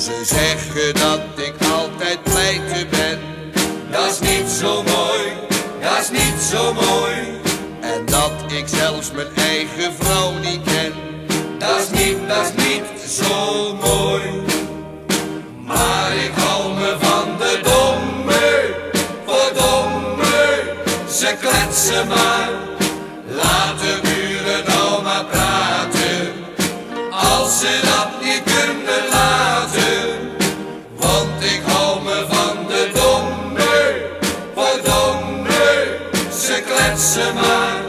Ze zeggen dat ik altijd pleiten ben. Dat is niet zo mooi, dat is niet zo mooi. En dat ik zelfs mijn eigen vrouw niet ken. Dat is niet, dat is niet zo mooi. Maar ik hou me van de domme, verdomme. Ze kletsen maar, laat de buren nou maar praten. Als ze dat niet kletsen maar,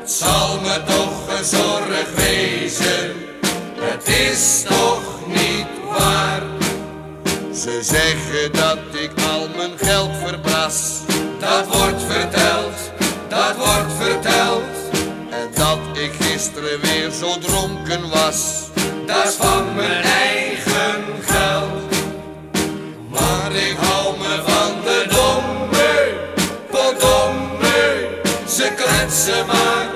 het zal me toch een zorg wezen. Het is toch niet waar. Ze zeggen dat ik al mijn geld verbras. Dat wordt verteld, dat wordt verteld. En dat ik gisteren weer zo dronken was. Dat is van mijn eigen geld. Ze kletsen maar,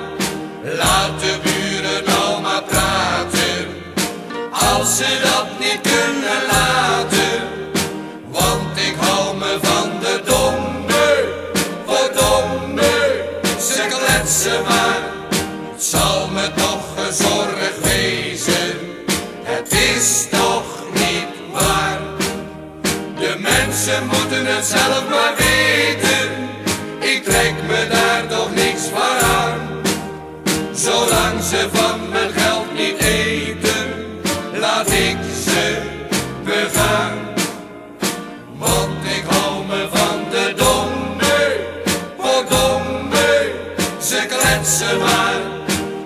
laat de buren nou maar praten. Als ze dat niet kunnen laten. Want ik hou me van de domme, verdomme. Ze kletsen maar, het zal me toch een zorg wezen. Het is toch niet waar. De mensen moeten het zelf maar weten.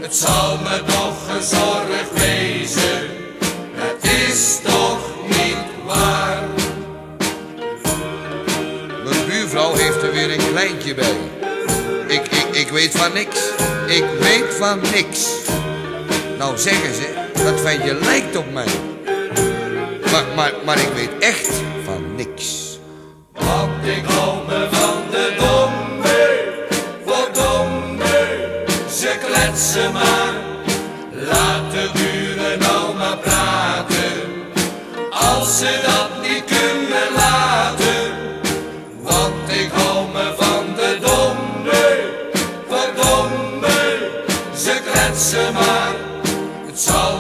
Het zal me toch een wezen. Het is toch niet waar. Mijn buurvrouw heeft er weer een kleintje bij. Ik, ik, ik weet van niks. Ik weet van niks. Nou zeggen ze, dat ventje lijkt op mij. Maar, maar, maar ik weet echt Ze kletsen maar, laat de buren nou maar praten. Als ze dat niet kunnen laten. Want ik hou me van de domme, verdomme. Ze kletsen maar, het zal